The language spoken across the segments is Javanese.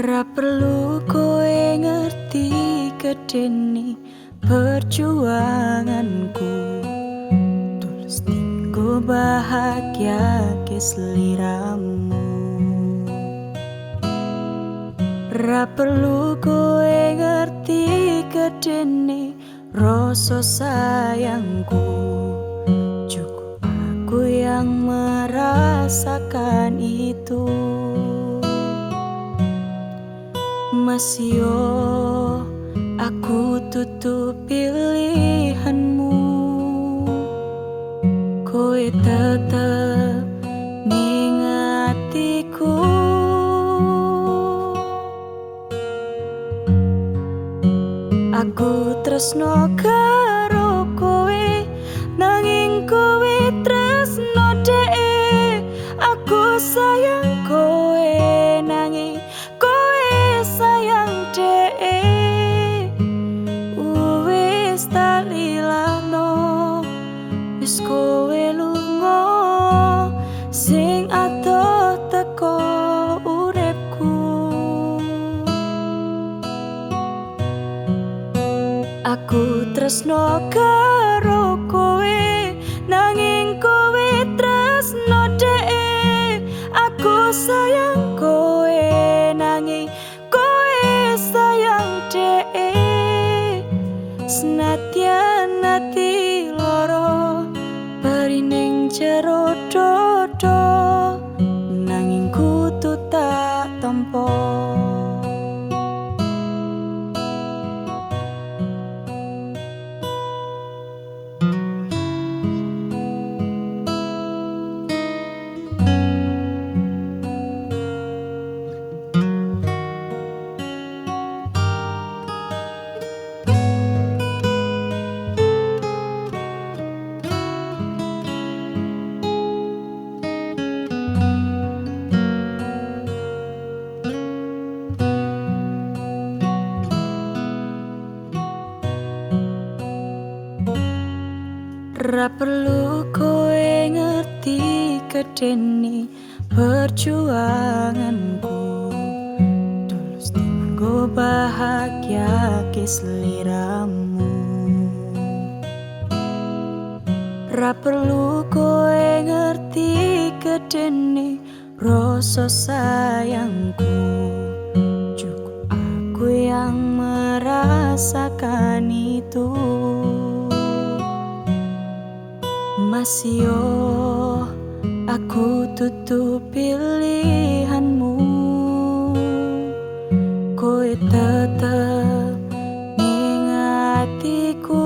Ra perlu kowe ngerti gedene perjuanganku. Tulus tinggo bahagia ke seliramu. Ra perlu kowe ngerti gedene rasa sayangku. Cukup aku yang merasakan itu Masio aku tutup pilihanmu. Kowe tetep ning atiku Aku tresno karo kowe nanging kowe tresno dhek Aku sayang Wis talilano wis kowe lunga sing adoh teko uripku Aku tresno karo Senadyan ati loro Barining jero Ra perlu kowe ngerti gedene perjuanganku. Tulus tinggo bahagia ke seliramu. Ra perlu kowe ngerti gedene rasa sayangku. Cukup aku yang merasakan itu Masio aku tutup pilihanmu. Kowe tetep ning atiku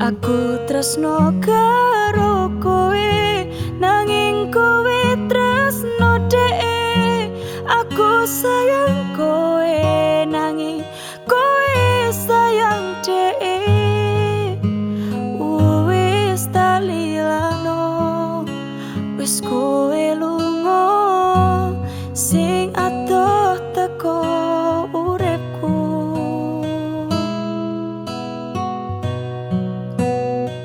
Aku tresno karo kowe nanging kowe tresno dhek Aku sayang kowe nanging kowe sayang wis kowe lunga sing adoh teko uripku.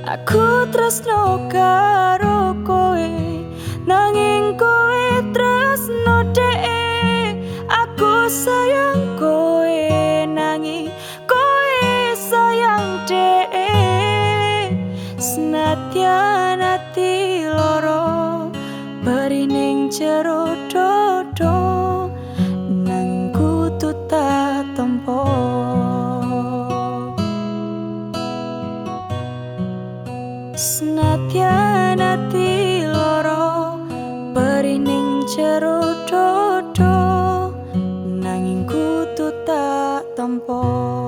Aku tresno karo kowe nanging kowe tresno dhek. Aku sayang kowe nanging kowe sayang dhek. Senadyan ati loro jero dodo nanging kudu tak tampa Senadyan ati loro Berining jero dodo Nanging kudu tak tampa